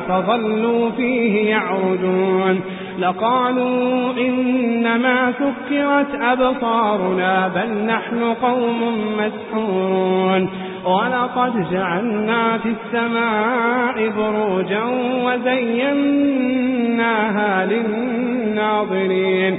فظلوا فيه يعرجون. لقالوا إنما سكرت أبصارنا بل نحن قوم مسحورون. ولقد جعلنا في السماء بروجا وزيناها للناظرين.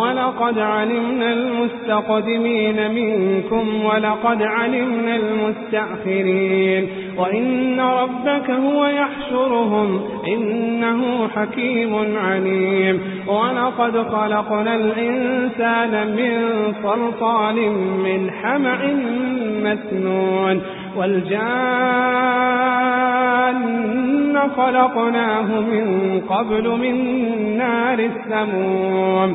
ولقد علمنا المستقدمين منكم ولقد علمنا المستأخرين. وإن ربك هو يحشرهم إنه حكيم عليم. ولقد خلقنا الإنسان من صلصال من حمع مسنون. والجان خلقناه من قبل من نار السموم.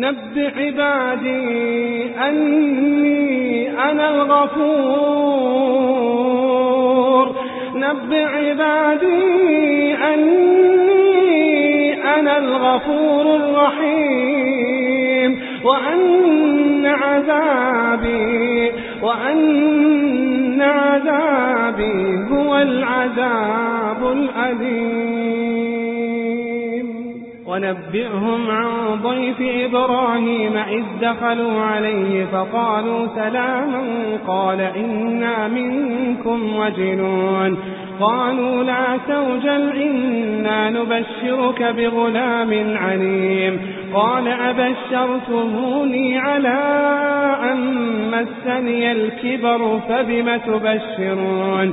نبئ عبادي أني أنا الغفور. نبئ عبادي أني أنا الغفور الرحيم. وأن عذابي وأن عذابي هو العذاب الأليم. ونبئهم عن ضيف إبراهيم إذ دخلوا عليه فقالوا سلاما قال إنا منكم وجنون قالوا لا توجل إنا نبشرك بغلام عليم قال أبشرتموني على أن مسني الكبر فبم تبشرون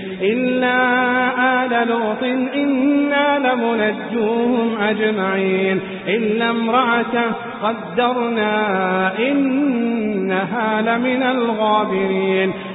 إلا آل لوط إنا لمنجوهم أجمعين. إلا امرأة قدرنا إنها لمن الغابرين.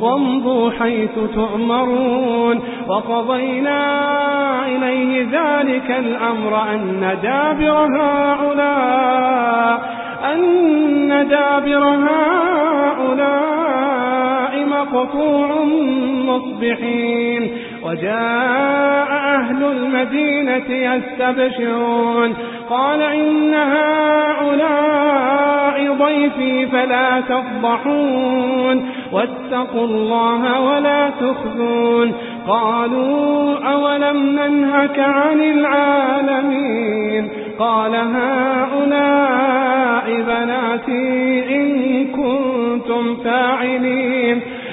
وامضوا حيث تؤمرون. وقضينا إليه ذلك الأمر أن دابر هؤلاء أن دابر هؤلاء مقطوع مصبحين. وجاء أهل المدينة يستبشرون. قال إن هؤلاء ضيفي فلا تفضحون. واتقوا الله ولا تخذون قالوا أولم ننهك عن العالمين؟ قال هؤلاء بناتي إن كنتم فاعلين.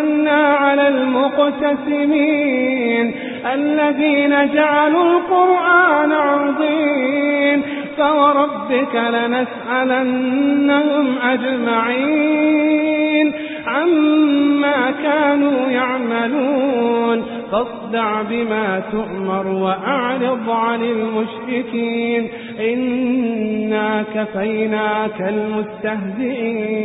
أنزلنا على المقتسمين الذين جعلوا القرآن عظيم فوربك لنسألنهم أجمعين عما كانوا يعملون فاصدع بما تؤمر وأعرض عن المشركين إنا كفيناك المستهزئين